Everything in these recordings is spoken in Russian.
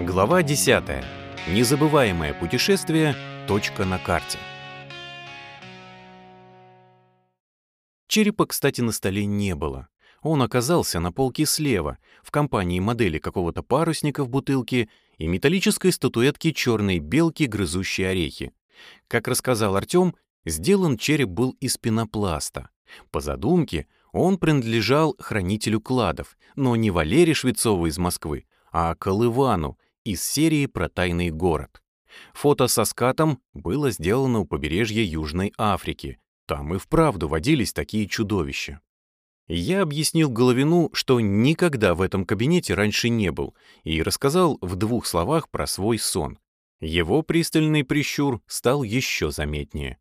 Глава 10. Незабываемое путешествие. Точка на карте. Черепа, кстати, на столе не было. Он оказался на полке слева, в компании модели какого-то парусника в бутылке и металлической статуэтки черной белки, грызущей орехи. Как рассказал Артем, сделан череп был из пенопласта. По задумке, он принадлежал хранителю кладов, но не Валере Швецову из Москвы, а Колывану, из серии про тайный город. Фото со скатом было сделано у побережья Южной Африки. Там и вправду водились такие чудовища. Я объяснил Головину, что никогда в этом кабинете раньше не был, и рассказал в двух словах про свой сон. Его пристальный прищур стал еще заметнее.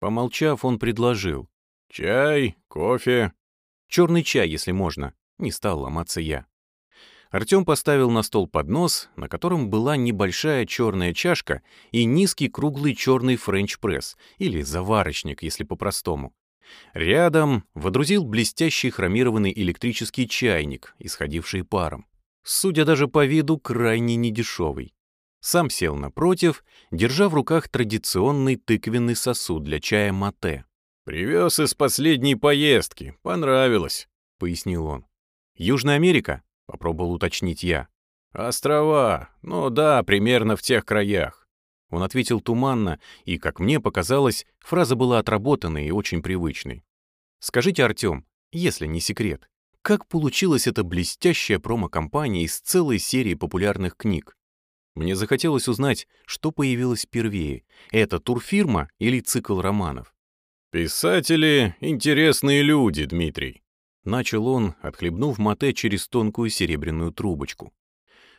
Помолчав, он предложил. «Чай, кофе». «Черный чай, если можно», — не стал ломаться я. Артем поставил на стол поднос, на котором была небольшая черная чашка и низкий круглый черный френч-пресс, или заварочник, если по-простому. Рядом водрузил блестящий хромированный электрический чайник, исходивший паром. Судя даже по виду, крайне недешевый. Сам сел напротив, держа в руках традиционный тыквенный сосуд для чая мате. «Привез из последней поездки, понравилось», — пояснил он. «Южная Америка?» Попробовал уточнить я. «Острова. Ну да, примерно в тех краях». Он ответил туманно, и, как мне показалось, фраза была отработанной и очень привычной. «Скажите, Артем, если не секрет, как получилась эта блестящая промо-компания из целой серии популярных книг? Мне захотелось узнать, что появилось первее, это турфирма или цикл романов. «Писатели — интересные люди, Дмитрий. Начал он, отхлебнув мате через тонкую серебряную трубочку.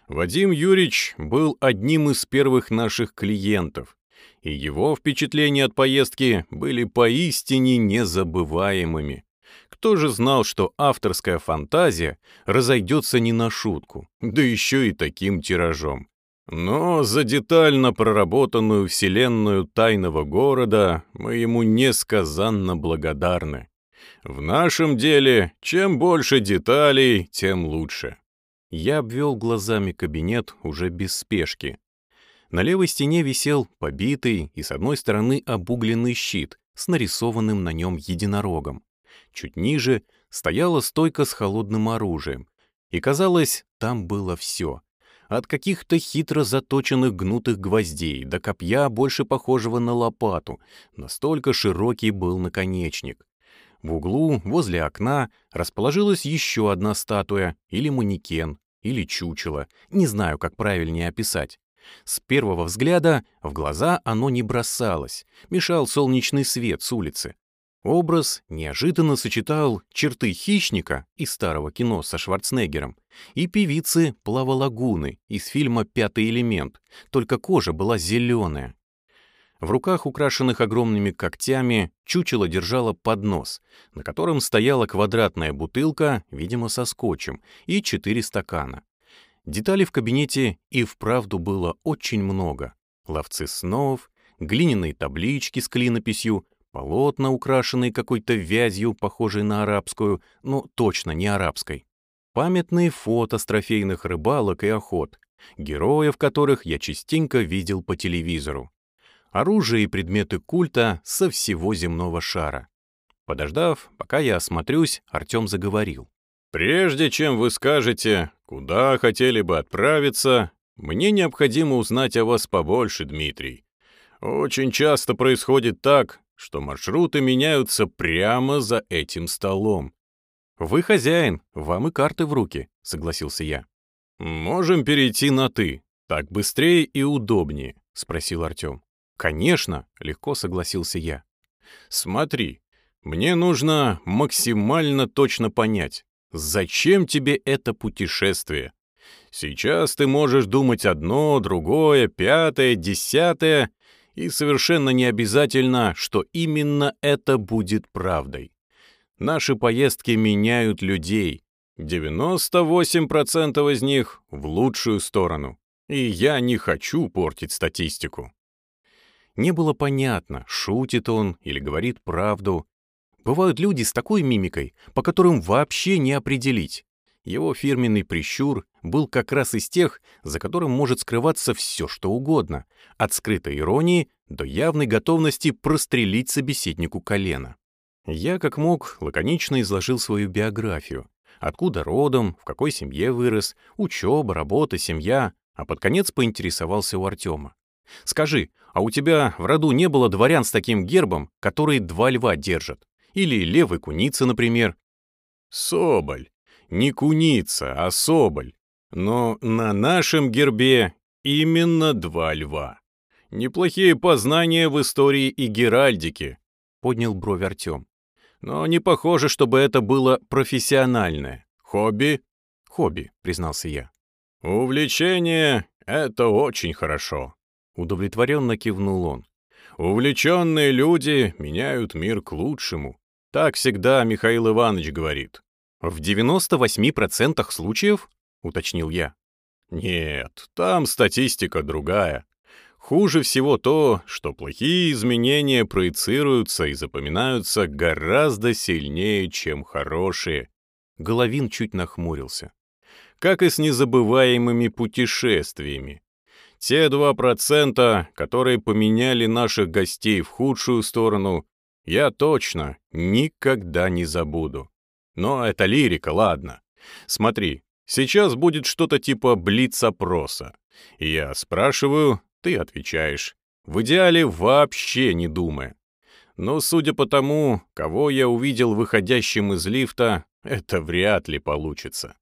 Вадим Юрьевич был одним из первых наших клиентов, и его впечатления от поездки были поистине незабываемыми. Кто же знал, что авторская фантазия разойдется не на шутку, да еще и таким тиражом. Но за детально проработанную вселенную тайного города мы ему несказанно благодарны. В нашем деле, чем больше деталей, тем лучше. Я обвел глазами кабинет уже без спешки. На левой стене висел побитый и с одной стороны обугленный щит с нарисованным на нем единорогом. Чуть ниже стояла стойка с холодным оружием. И казалось, там было все. От каких-то хитро заточенных гнутых гвоздей до копья, больше похожего на лопату. Настолько широкий был наконечник. В углу, возле окна, расположилась еще одна статуя, или манекен, или чучело, не знаю, как правильнее описать. С первого взгляда в глаза оно не бросалось, мешал солнечный свет с улицы. Образ неожиданно сочетал черты хищника из старого кино со Шварценеггером и певицы Плаволагуны из фильма «Пятый элемент», только кожа была зеленая. В руках, украшенных огромными когтями, чучело держало поднос, на котором стояла квадратная бутылка, видимо, со скотчем, и четыре стакана. Деталей в кабинете и вправду было очень много. Ловцы снов, глиняные таблички с клинописью, полотна, украшенные какой-то вязью, похожей на арабскую, но точно не арабской. Памятные фото с трофейных рыбалок и охот, героев которых я частенько видел по телевизору оружие и предметы культа со всего земного шара. Подождав, пока я осмотрюсь, Артем заговорил. «Прежде чем вы скажете, куда хотели бы отправиться, мне необходимо узнать о вас побольше, Дмитрий. Очень часто происходит так, что маршруты меняются прямо за этим столом. «Вы хозяин, вам и карты в руки», — согласился я. «Можем перейти на «ты», так быстрее и удобнее», — спросил Артем. «Конечно», — легко согласился я. «Смотри, мне нужно максимально точно понять, зачем тебе это путешествие. Сейчас ты можешь думать одно, другое, пятое, десятое, и совершенно не обязательно, что именно это будет правдой. Наши поездки меняют людей. 98% из них в лучшую сторону. И я не хочу портить статистику. Не было понятно, шутит он или говорит правду. Бывают люди с такой мимикой, по которым вообще не определить. Его фирменный прищур был как раз из тех, за которым может скрываться все, что угодно, от скрытой иронии до явной готовности прострелить собеседнику колено. Я, как мог, лаконично изложил свою биографию. Откуда родом, в какой семье вырос, учеба, работа, семья, а под конец поинтересовался у Артема. «Скажи, а у тебя в роду не было дворян с таким гербом, которые два льва держат? Или левой куницы, например?» «Соболь. Не куница, а соболь. Но на нашем гербе именно два льва. Неплохие познания в истории и геральдике», — поднял бровь Артем. «Но не похоже, чтобы это было профессиональное. Хобби?» «Хобби», — признался я. «Увлечение — это очень хорошо», — удовлетворенно кивнул он. «Увлеченные люди меняют мир к лучшему. Так всегда Михаил Иванович говорит». «В 98% случаев?» — уточнил я. «Нет, там статистика другая. Хуже всего то, что плохие изменения проецируются и запоминаются гораздо сильнее, чем хорошие». Головин чуть нахмурился. «Как и с незабываемыми путешествиями. Те два процента, которые поменяли наших гостей в худшую сторону, я точно никогда не забуду. Но это лирика, ладно. Смотри, сейчас будет что-то типа блиц-опроса. Я спрашиваю, ты отвечаешь. В идеале вообще не думая. Но судя по тому, кого я увидел выходящим из лифта, это вряд ли получится.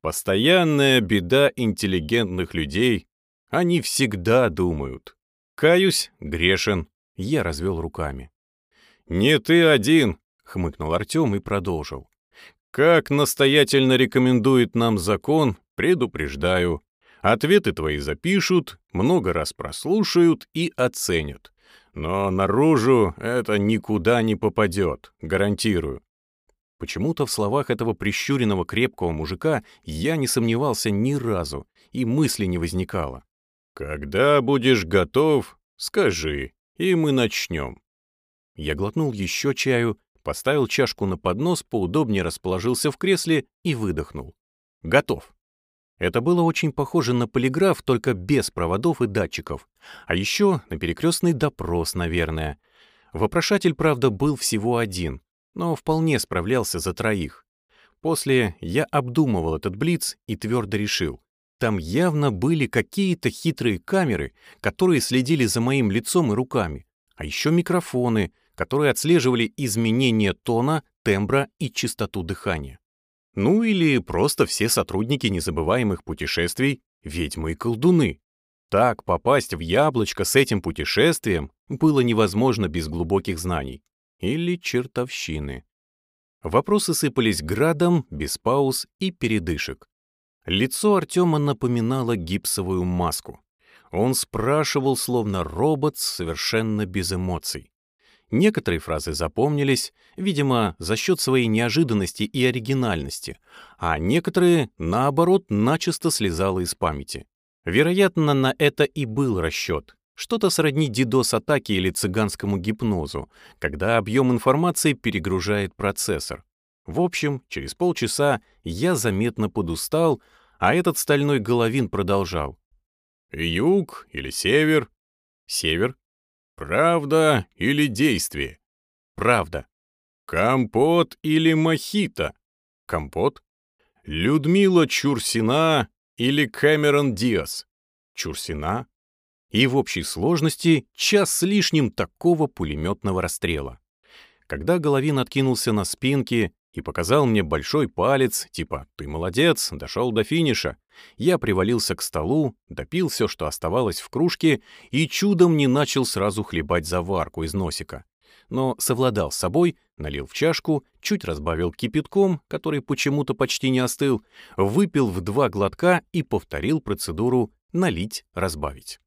Постоянная беда интеллигентных людей они всегда думают. Каюсь, грешен. Я развел руками. «Не ты один», — хмыкнул Артем и продолжил. «Как настоятельно рекомендует нам закон, предупреждаю. Ответы твои запишут, много раз прослушают и оценят. Но наружу это никуда не попадет, гарантирую. Почему-то в словах этого прищуренного крепкого мужика я не сомневался ни разу, и мысли не возникало. «Когда будешь готов, скажи, и мы начнем». Я глотнул еще чаю, поставил чашку на поднос, поудобнее расположился в кресле и выдохнул. «Готов». Это было очень похоже на полиграф, только без проводов и датчиков. А еще на перекрестный допрос, наверное. Вопрошатель, правда, был всего один, но вполне справлялся за троих. После я обдумывал этот блиц и твердо решил. Там явно были какие-то хитрые камеры, которые следили за моим лицом и руками, а еще микрофоны, которые отслеживали изменения тона, тембра и частоту дыхания. Ну или просто все сотрудники незабываемых путешествий — ведьмы и колдуны. Так попасть в яблочко с этим путешествием было невозможно без глубоких знаний. Или чертовщины. Вопросы сыпались градом, без пауз и передышек. Лицо Артема напоминало гипсовую маску. Он спрашивал, словно робот, совершенно без эмоций. Некоторые фразы запомнились, видимо, за счет своей неожиданности и оригинальности, а некоторые, наоборот, начисто слезало из памяти. Вероятно, на это и был расчет. Что-то сродни DDoS-атаке или цыганскому гипнозу, когда объем информации перегружает процессор. В общем, через полчаса я заметно подустал, а этот стальной головин продолжал. «Юг или север?» «Север». «Правда или действие?» «Правда». «Компот или мохито?» «Компот». «Людмила Чурсина или Кэмерон Диас?» «Чурсина». И в общей сложности час с лишним такого пулеметного расстрела. Когда Головин откинулся на спинке и показал мне большой палец, типа «ты молодец, дошел до финиша». Я привалился к столу, допил все, что оставалось в кружке, и чудом не начал сразу хлебать заварку из носика. Но совладал с собой, налил в чашку, чуть разбавил кипятком, который почему-то почти не остыл, выпил в два глотка и повторил процедуру «налить, разбавить».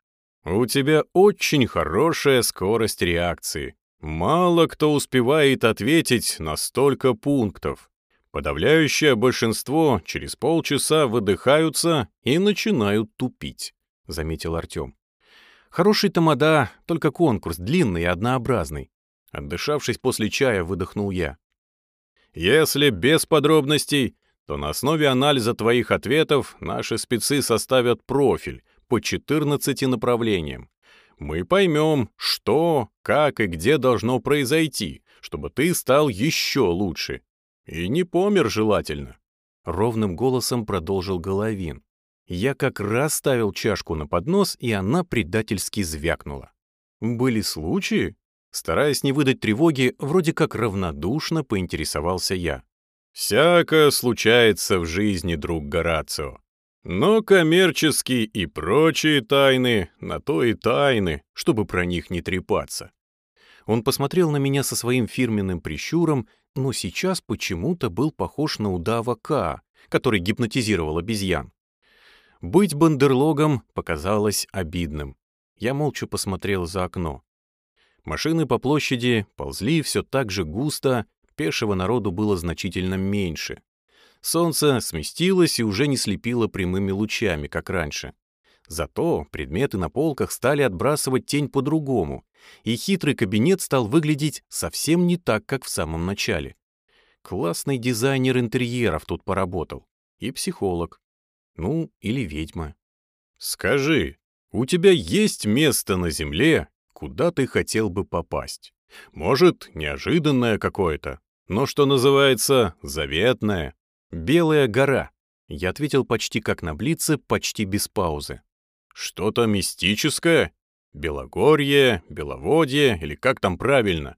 «У тебя очень хорошая скорость реакции», Мало кто успевает ответить на столько пунктов. Подавляющее большинство через полчаса выдыхаются и начинают тупить, — заметил Артем. Хороший тамада, только конкурс длинный и однообразный. Отдышавшись после чая, выдохнул я. Если без подробностей, то на основе анализа твоих ответов наши спецы составят профиль по 14 направлениям. Мы поймем, что, как и где должно произойти, чтобы ты стал еще лучше. И не помер желательно. Ровным голосом продолжил Головин. Я как раз ставил чашку на поднос, и она предательски звякнула. Были случаи? Стараясь не выдать тревоги, вроде как равнодушно поинтересовался я. «Всякое случается в жизни, друг Горацио. Но коммерческие и прочие тайны на то и тайны, чтобы про них не трепаться». Он посмотрел на меня со своим фирменным прищуром, но сейчас почему-то был похож на удава К, который гипнотизировал обезьян. Быть бандерлогом показалось обидным. Я молча посмотрел за окно. Машины по площади ползли все так же густо, пешего народу было значительно меньше. Солнце сместилось и уже не слепило прямыми лучами, как раньше. Зато предметы на полках стали отбрасывать тень по-другому, и хитрый кабинет стал выглядеть совсем не так, как в самом начале. Классный дизайнер интерьеров тут поработал. И психолог. Ну, или ведьма. «Скажи, у тебя есть место на Земле, куда ты хотел бы попасть? Может, неожиданное какое-то, но, что называется, заветная. Белая гора. Я ответил почти как на блице, почти без паузы. Что-то мистическое? Белогорье, Беловодье или как там правильно?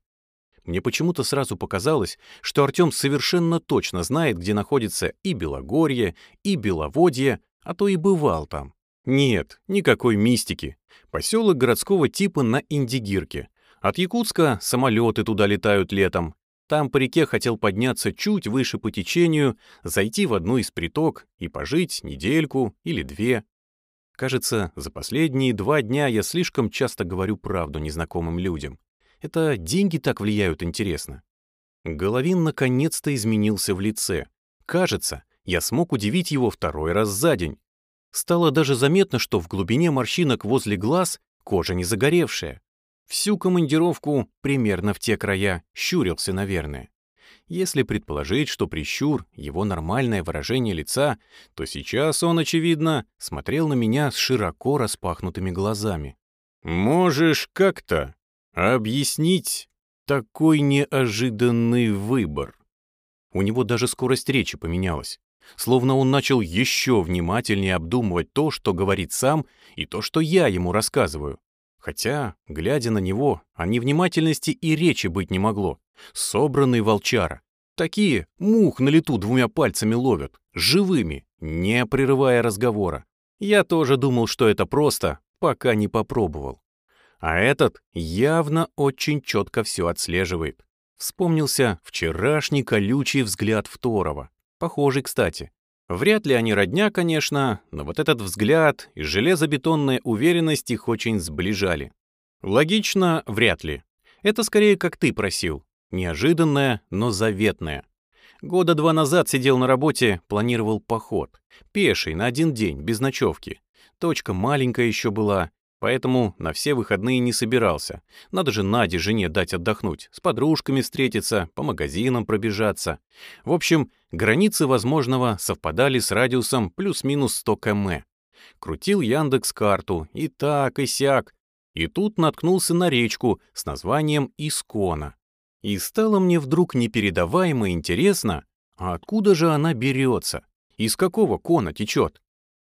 Мне почему-то сразу показалось, что Артем совершенно точно знает, где находится и Белогорье, и Беловодье, а то и бывал там. Нет, никакой мистики. Поселок городского типа на Индигирке. От Якутска самолеты туда летают летом, там по реке хотел подняться чуть выше по течению, зайти в одну из приток и пожить недельку или две. Кажется, за последние два дня я слишком часто говорю правду незнакомым людям. Это деньги так влияют, интересно. Головин наконец-то изменился в лице. Кажется, я смог удивить его второй раз за день. Стало даже заметно, что в глубине морщинок возле глаз кожа не загоревшая. Всю командировку примерно в те края щурился, наверное. Если предположить, что прищур — его нормальное выражение лица, то сейчас он, очевидно, смотрел на меня с широко распахнутыми глазами. «Можешь как-то объяснить такой неожиданный выбор?» У него даже скорость речи поменялась. Словно он начал еще внимательнее обдумывать то, что говорит сам, и то, что я ему рассказываю. Хотя, глядя на него, о невнимательности и речи быть не могло. Собранный волчара. Такие мух на лету двумя пальцами ловят, живыми, не прерывая разговора. Я тоже думал, что это просто, пока не попробовал. А этот явно очень четко все отслеживает. Вспомнился вчерашний колючий взгляд Второго. Похожий, кстати. Вряд ли они родня, конечно, но вот этот взгляд и железобетонная уверенность их очень сближали. Логично, вряд ли. Это скорее как ты просил. Неожиданное, но заветное. Года два назад сидел на работе, планировал поход. Пеший, на один день, без ночевки. Точка маленькая еще была, Поэтому на все выходные не собирался. Надо же Наде, жене, дать отдохнуть, с подружками встретиться, по магазинам пробежаться. В общем, границы возможного совпадали с радиусом плюс-минус 100 км. Крутил Яндекс карту, и так, и сяк. И тут наткнулся на речку с названием Искона. И стало мне вдруг непередаваемо интересно, а откуда же она берется? Из какого кона течет?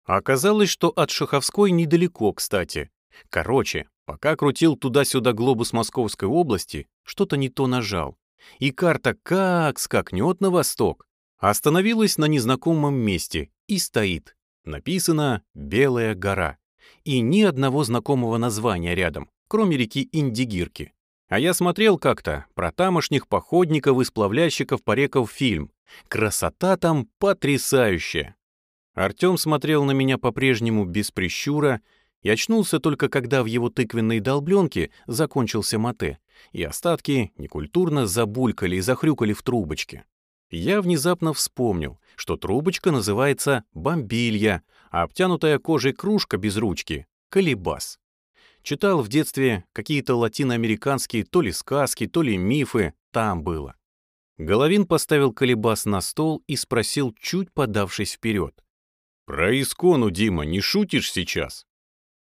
А оказалось, что от Шаховской недалеко, кстати. Короче, пока крутил туда-сюда глобус Московской области, что-то не то нажал. И карта как скакнет на восток. Остановилась на незнакомом месте и стоит. Написано «Белая гора». И ни одного знакомого названия рядом, кроме реки Индигирки. А я смотрел как-то про тамошних походников и сплавлящиков по рекам фильм. Красота там потрясающая. Артем смотрел на меня по-прежнему без прищура и очнулся только когда в его тыквенной долбленке закончился мате, и остатки некультурно забулькали и захрюкали в трубочке. Я внезапно вспомнил, что трубочка называется бомбилья, а обтянутая кожей кружка без ручки — колебас. Читал в детстве какие-то латиноамериканские то ли сказки, то ли мифы, там было. Головин поставил колебас на стол и спросил, чуть подавшись вперед. «Про Искону, Дима, не шутишь сейчас?»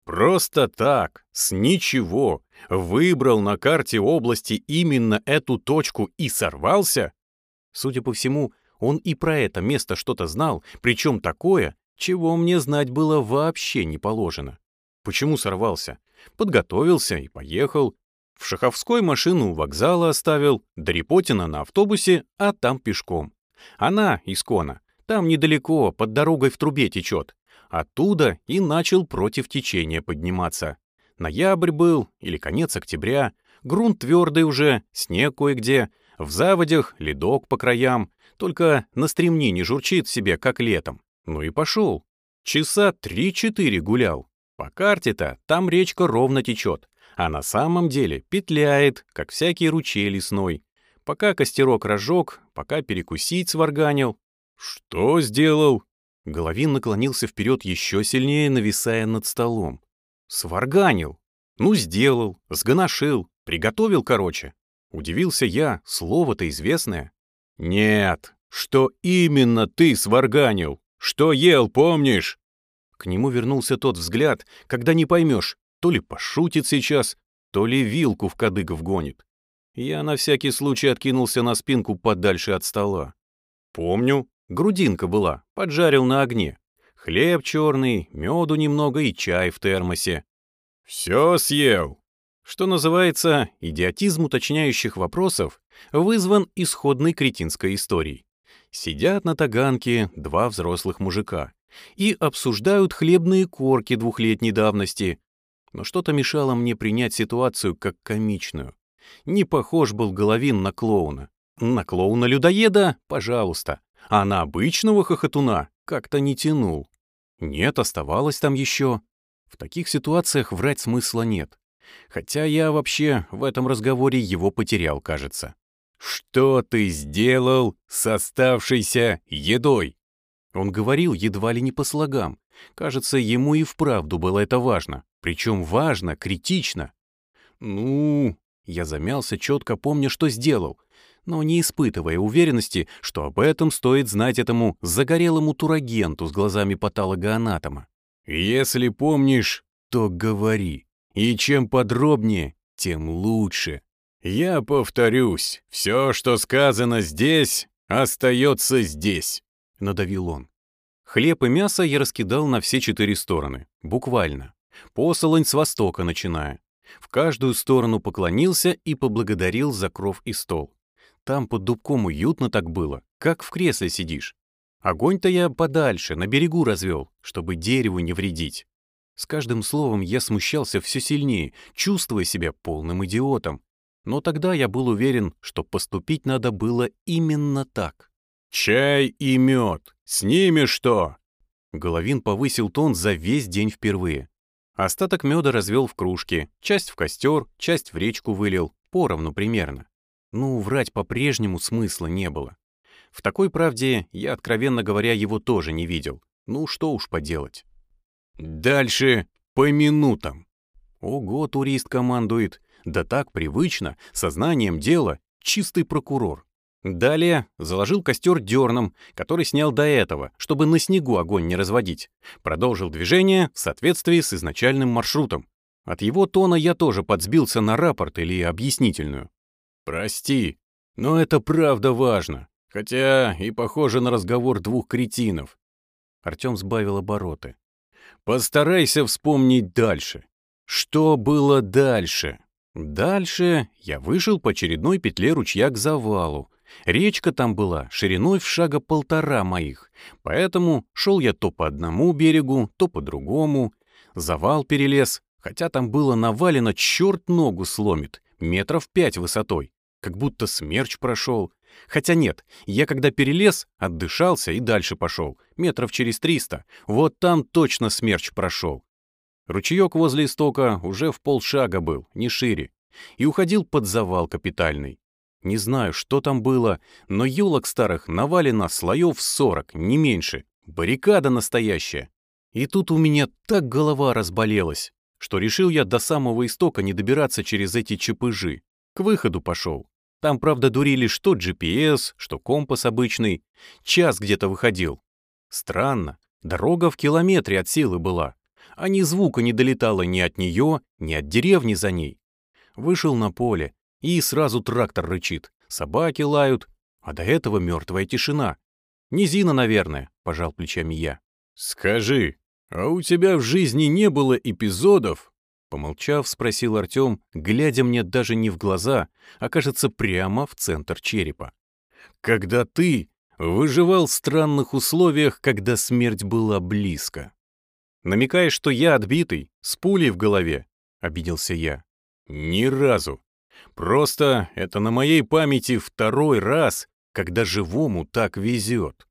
«Просто так, с ничего, выбрал на карте области именно эту точку и сорвался?» Судя по всему, он и про это место что-то знал, причем такое, чего мне знать было вообще не положено. Почему сорвался? Подготовился и поехал. В Шаховской машину у вокзала оставил, до на автобусе, а там пешком. Она, Искона, там недалеко, под дорогой в трубе течет. Оттуда и начал против течения подниматься. Ноябрь был, или конец октября, грунт твердый уже, снег кое-где, в заводях ледок по краям, только на стремнине журчит себе, как летом. Ну и пошел. Часа три-четыре гулял. По карте-то там речка ровно течет, а на самом деле петляет, как всякий ручей лесной. Пока костерок разжег, пока перекусить сварганил. «Что сделал?» Головин наклонился вперед еще сильнее, нависая над столом. «Сварганил. Ну, сделал, сгоношил, приготовил, короче». Удивился я, слово-то известное. «Нет, что именно ты сварганил? Что ел, помнишь?» К нему вернулся тот взгляд, когда не поймешь, то ли пошутит сейчас, то ли вилку в кадык вгонит. Я на всякий случай откинулся на спинку подальше от стола. Помню, грудинка была, поджарил на огне. Хлеб черный, меду немного и чай в термосе. «Все съел!» Что называется, идиотизм уточняющих вопросов вызван исходной кретинской историей. Сидят на таганке два взрослых мужика и обсуждают хлебные корки двухлетней давности. Но что-то мешало мне принять ситуацию как комичную. Не похож был Головин на клоуна. На клоуна-людоеда — пожалуйста. А на обычного хохотуна как-то не тянул. Нет, оставалось там еще. В таких ситуациях врать смысла нет. Хотя я вообще в этом разговоре его потерял, кажется. «Что ты сделал с оставшейся едой?» Он говорил едва ли не по слогам. Кажется, ему и вправду было это важно. Причем важно, критично. «Ну...» Я замялся, четко помня, что сделал, но не испытывая уверенности, что об этом стоит знать этому загорелому турагенту с глазами патологоанатома. «Если помнишь, то говори». И чем подробнее, тем лучше. Я повторюсь, все, что сказано здесь, остается здесь, надавил он. Хлеб и мясо я раскидал на все четыре стороны, буквально. Посолонь с востока начиная. В каждую сторону поклонился и поблагодарил за кров и стол. Там под дубком уютно так было, как в кресле сидишь. Огонь-то я подальше, на берегу развел, чтобы дереву не вредить. С каждым словом я смущался все сильнее, чувствуя себя полным идиотом. Но тогда я был уверен, что поступить надо было именно так. «Чай и мед! С ними что?» Головин повысил тон за весь день впервые. Остаток меда развел в кружке, часть в костер, часть в речку вылил, поровну примерно. Ну, врать по-прежнему смысла не было. В такой правде я, откровенно говоря, его тоже не видел. Ну, что уж поделать. Дальше по минутам. Ого, турист командует. Да так привычно, сознанием дела, чистый прокурор. Далее заложил костер дерном, который снял до этого, чтобы на снегу огонь не разводить. Продолжил движение в соответствии с изначальным маршрутом. От его тона я тоже подсбился на рапорт или объяснительную. «Прости, но это правда важно, хотя и похоже на разговор двух кретинов». Артем сбавил обороты. Постарайся вспомнить дальше. Что было дальше? Дальше я вышел по очередной петле ручья к завалу. Речка там была шириной в шага полтора моих, поэтому шел я то по одному берегу, то по другому. Завал перелез, хотя там было навалено черт ногу сломит, метров пять высотой, как будто смерч прошел. Хотя нет, я когда перелез, отдышался и дальше пошел, метров через триста. Вот там точно смерч прошел. Ручеек возле истока уже в полшага был, не шире, и уходил под завал капитальный. Не знаю, что там было, но елок старых навалено слоев сорок, не меньше. Баррикада настоящая. И тут у меня так голова разболелась, что решил я до самого истока не добираться через эти чепыжи. К выходу пошел. Там, правда, дурили что GPS, что компас обычный. Час где-то выходил. Странно, дорога в километре от силы была, а ни звука не долетало ни от нее, ни от деревни за ней. Вышел на поле, и сразу трактор рычит, собаки лают, а до этого мертвая тишина. Низина, наверное, пожал плечами я. Скажи, а у тебя в жизни не было эпизодов, Помолчав, спросил Артем, глядя мне даже не в глаза, а, кажется, прямо в центр черепа. «Когда ты выживал в странных условиях, когда смерть была близко». «Намекаешь, что я отбитый, с пулей в голове?» — обиделся я. «Ни разу. Просто это на моей памяти второй раз, когда живому так везет».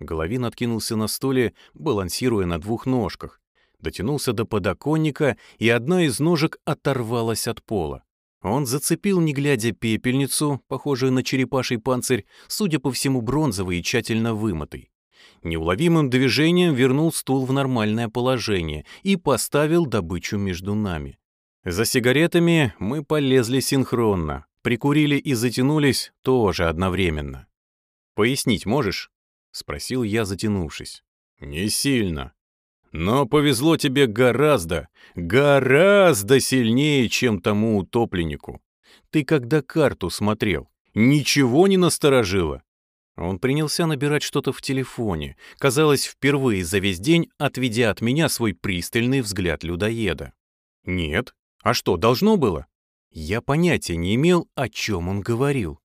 Головин откинулся на стуле, балансируя на двух ножках, дотянулся до подоконника, и одна из ножек оторвалась от пола. Он зацепил, не глядя, пепельницу, похожую на черепаший панцирь, судя по всему, бронзовый и тщательно вымытый. Неуловимым движением вернул стул в нормальное положение и поставил добычу между нами. За сигаретами мы полезли синхронно, прикурили и затянулись тоже одновременно. «Пояснить можешь?» — спросил я, затянувшись. «Не сильно», но повезло тебе гораздо, гораздо сильнее, чем тому утопленнику. Ты когда карту смотрел, ничего не насторожило. Он принялся набирать что-то в телефоне, казалось, впервые за весь день отведя от меня свой пристальный взгляд людоеда. Нет, а что, должно было? Я понятия не имел, о чем он говорил.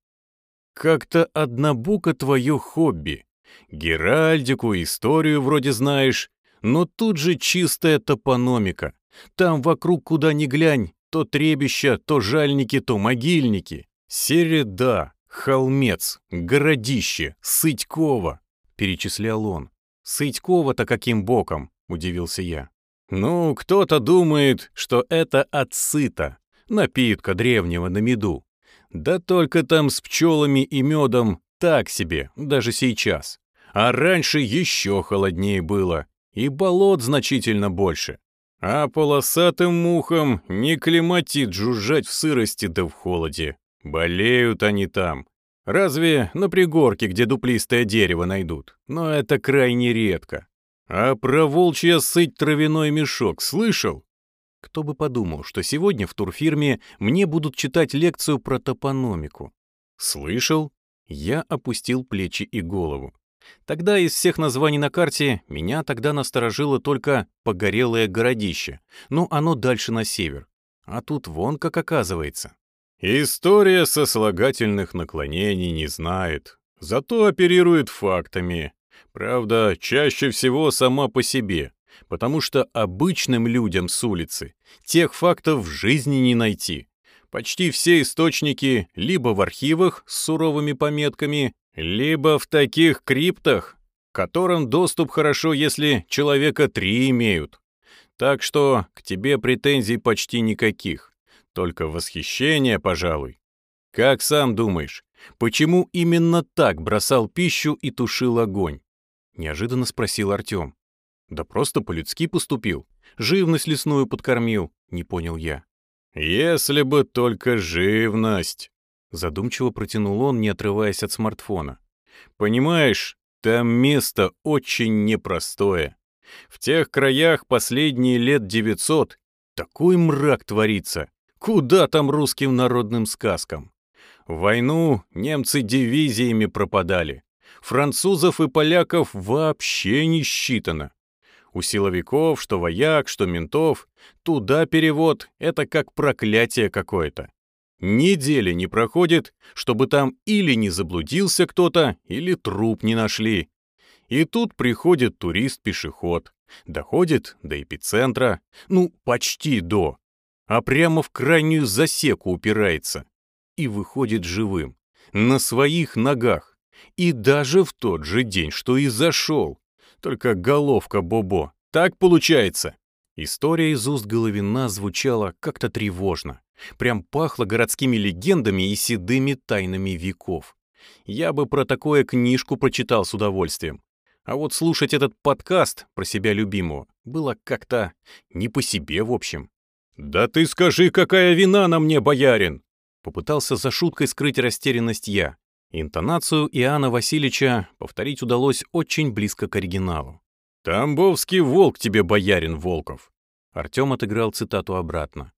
Как-то однобуко твое хобби. Геральдику, историю вроде знаешь, но тут же чистая топономика. Там вокруг куда ни глянь, то требища, то жальники, то могильники. Середа, холмец, городище, Сытьково, перечислял он. Сытьково-то каким боком, удивился я. Ну, кто-то думает, что это от сыта, напитка древнего на меду. Да только там с пчелами и медом так себе, даже сейчас. А раньше еще холоднее было и болот значительно больше. А полосатым мухам не климатит жужжать в сырости да в холоде. Болеют они там. Разве на пригорке, где дуплистое дерево найдут? Но это крайне редко. А про волчья сыть травяной мешок слышал? Кто бы подумал, что сегодня в турфирме мне будут читать лекцию про топономику. Слышал? Я опустил плечи и голову. Тогда из всех названий на карте меня тогда насторожило только погорелое городище, ну оно дальше на север. А тут вон как оказывается. История сослагательных наклонений не знает, зато оперирует фактами. Правда, чаще всего сама по себе, потому что обычным людям с улицы тех фактов в жизни не найти. Почти все источники либо в архивах с суровыми пометками, либо в таких криптах, которым доступ хорошо, если человека три имеют. Так что к тебе претензий почти никаких, только восхищение, пожалуй. Как сам думаешь, почему именно так бросал пищу и тушил огонь? Неожиданно спросил Артем. Да просто по-людски поступил. Живность лесную подкормил, не понял я. Если бы только живность. Задумчиво протянул он, не отрываясь от смартфона. «Понимаешь, там место очень непростое. В тех краях последние лет девятьсот такой мрак творится. Куда там русским народным сказкам? В войну немцы дивизиями пропадали. Французов и поляков вообще не считано. У силовиков, что вояк, что ментов, туда перевод — это как проклятие какое-то. Недели не проходит, чтобы там или не заблудился кто-то, или труп не нашли. И тут приходит турист-пешеход, доходит до эпицентра, ну, почти до, а прямо в крайнюю засеку упирается и выходит живым, на своих ногах, и даже в тот же день, что и зашел. Только головка Бобо. Так получается. История из уст Головина звучала как-то тревожно. Прям пахло городскими легендами и седыми тайнами веков. Я бы про такое книжку прочитал с удовольствием. А вот слушать этот подкаст про себя любимого было как-то не по себе в общем. «Да ты скажи, какая вина на мне, боярин!» Попытался за шуткой скрыть растерянность я. Интонацию Иоанна Васильевича повторить удалось очень близко к оригиналу. «Тамбовский волк тебе, боярин Волков!» Артем отыграл цитату обратно.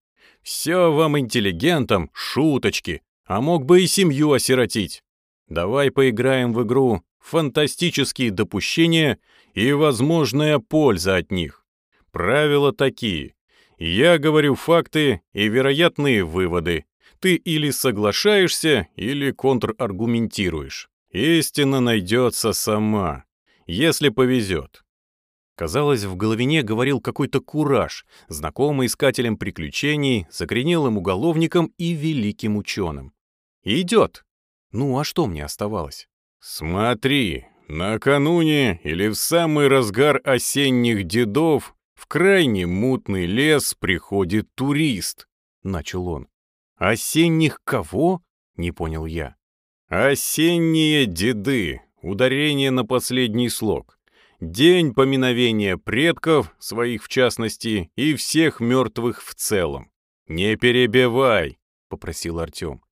«Все вам, интеллигентам, шуточки, а мог бы и семью осиротить. Давай поиграем в игру «Фантастические допущения и возможная польза от них». Правила такие. Я говорю факты и вероятные выводы. Ты или соглашаешься, или контраргументируешь. Истина найдется сама, если повезет. Казалось, в головине говорил какой-то кураж, знакомый искателям приключений, закоренелым уголовником и великим ученым. идет. Ну, а что мне оставалось? Смотри, накануне или в самый разгар осенних дедов в крайне мутный лес приходит турист, начал он. Осенних кого? Не понял я. Осенние деды. Ударение на последний слог. День поминовения предков, своих в частности, и всех мертвых в целом. «Не перебивай», — попросил Артем.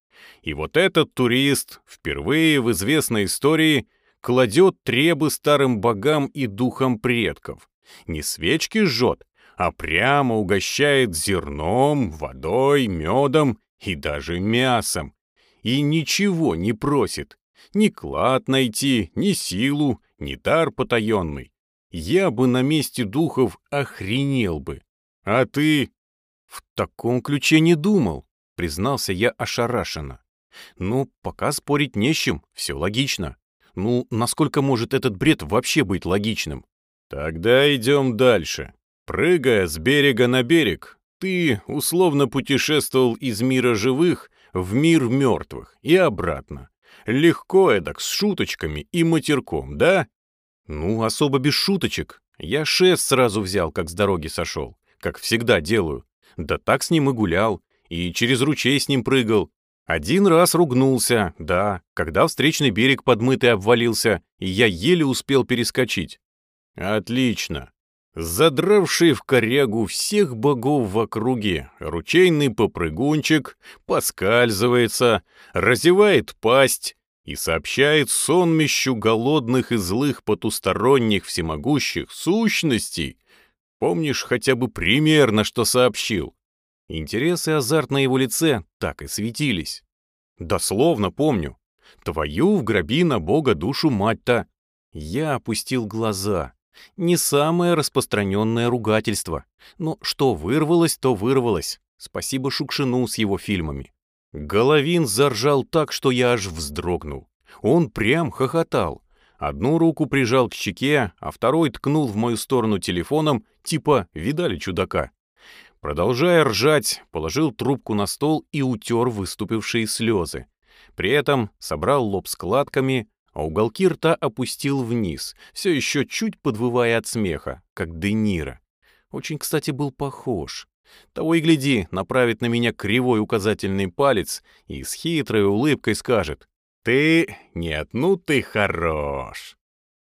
И вот этот турист впервые в известной истории кладет требы старым богам и духам предков. Не свечки жжет, а прямо угощает зерном, водой, медом и даже мясом. И ничего не просит. Ни клад найти, ни силу, не дар потаенный. Я бы на месте духов охренел бы. А ты? В таком ключе не думал, признался я ошарашенно. Ну, пока спорить не с чем, все логично. Ну, насколько может этот бред вообще быть логичным? Тогда идем дальше. Прыгая с берега на берег, ты условно путешествовал из мира живых в мир мертвых и обратно. Легко эдак, с шуточками и матерком, да? Ну, особо без шуточек. Я шест сразу взял, как с дороги сошел. Как всегда делаю. Да так с ним и гулял. И через ручей с ним прыгал. Один раз ругнулся, да, когда встречный берег подмытый обвалился, и я еле успел перескочить. Отлично. Задравший в корягу всех богов в округе, ручейный попрыгунчик поскальзывается, разевает пасть и сообщает сонмищу голодных и злых потусторонних всемогущих сущностей. Помнишь хотя бы примерно, что сообщил? Интерес и азарт на его лице так и светились. Дословно помню. Твою в гроби на бога душу мать-то. Я опустил глаза. Не самое распространенное ругательство. Но что вырвалось, то вырвалось. Спасибо Шукшину с его фильмами. Головин заржал так, что я аж вздрогнул. Он прям хохотал. Одну руку прижал к щеке, а второй ткнул в мою сторону телефоном, типа «видали чудака?». Продолжая ржать, положил трубку на стол и утер выступившие слезы. При этом собрал лоб складками, а уголки рта опустил вниз, все еще чуть подвывая от смеха, как Де Ниро. Очень, кстати, был похож. Того и гляди, направит на меня кривой указательный палец и с хитрой улыбкой скажет «Ты... нет, ну ты хорош».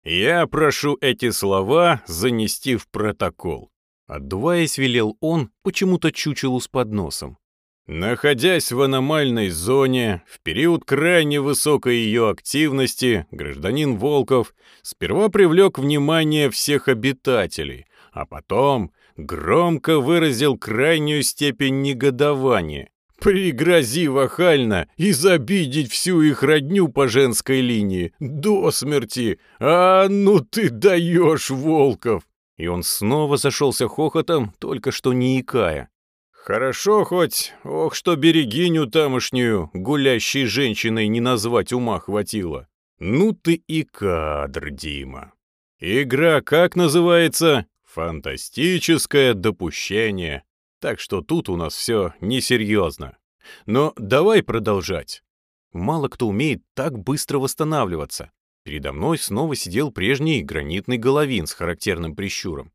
Я прошу эти слова занести в протокол. Отдуваясь, велел он почему-то чучелу с подносом. Находясь в аномальной зоне, в период крайне высокой ее активности, гражданин Волков сперва привлек внимание всех обитателей, а потом громко выразил крайнюю степень негодования. Пригрози вахально изобидеть всю их родню по женской линии до смерти. А ну ты даешь, Волков! И он снова зашелся хохотом, только что не икая. Хорошо хоть, ох, что берегиню тамошнюю гулящей женщиной не назвать ума хватило. Ну ты и кадр, Дима. Игра как называется? Фантастическое допущение. Так что тут у нас все несерьезно. Но давай продолжать. Мало кто умеет так быстро восстанавливаться. Передо мной снова сидел прежний гранитный головин с характерным прищуром.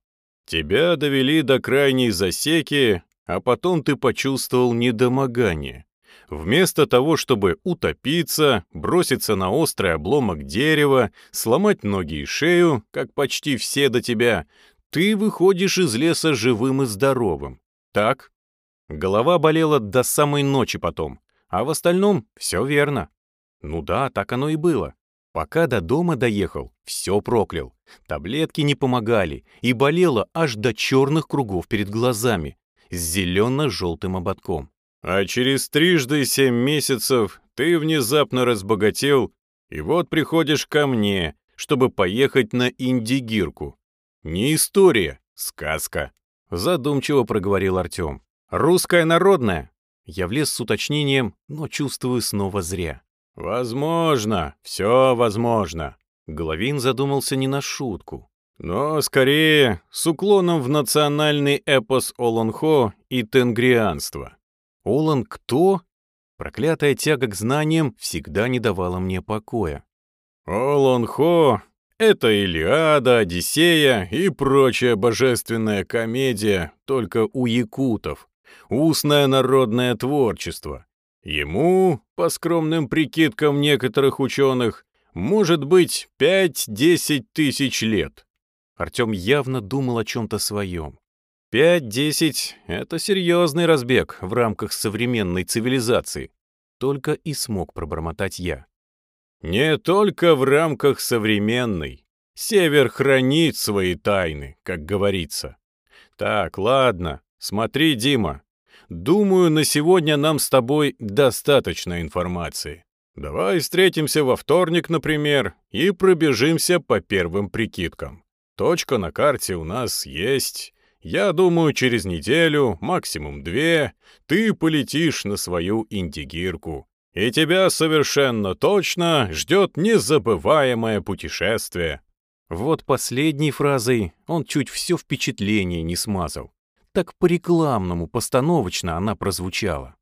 Тебя довели до крайней засеки, а потом ты почувствовал недомогание. Вместо того, чтобы утопиться, броситься на острый обломок дерева, сломать ноги и шею, как почти все до тебя, ты выходишь из леса живым и здоровым. Так? Голова болела до самой ночи потом, А в остальном все верно. Ну да, так оно и было. Пока до дома доехал, все проклял. Таблетки не помогали, и болело аж до черных кругов перед глазами, с зелено-желтым ободком. А через трижды семь месяцев ты внезапно разбогател, и вот приходишь ко мне, чтобы поехать на Индигирку. Не история, сказка. Задумчиво проговорил Артем. Русская народная. Я влез с уточнением, но чувствую снова зря. «Возможно, все возможно». Головин задумался не на шутку. Но скорее с уклоном в национальный эпос Олонхо и тенгрианство. Олан кто? Проклятая тяга к знаниям всегда не давала мне покоя. Олонхо — это Илиада, Одиссея и прочая божественная комедия только у якутов. Устное народное творчество. Ему, по скромным прикидкам некоторых ученых, может быть 5-10 тысяч лет. Артем явно думал о чем-то своем. Пять-десять — это серьезный разбег в рамках современной цивилизации. Только и смог пробормотать я. Не только в рамках современной. Север хранит свои тайны, как говорится. Так, ладно, смотри, Дима, Думаю, на сегодня нам с тобой достаточно информации. Давай встретимся во вторник, например, и пробежимся по первым прикидкам. Точка на карте у нас есть. Я думаю, через неделю, максимум две, ты полетишь на свою индигирку. И тебя совершенно точно ждет незабываемое путешествие. Вот последней фразой он чуть все впечатление не смазал так по-рекламному, постановочно она прозвучала.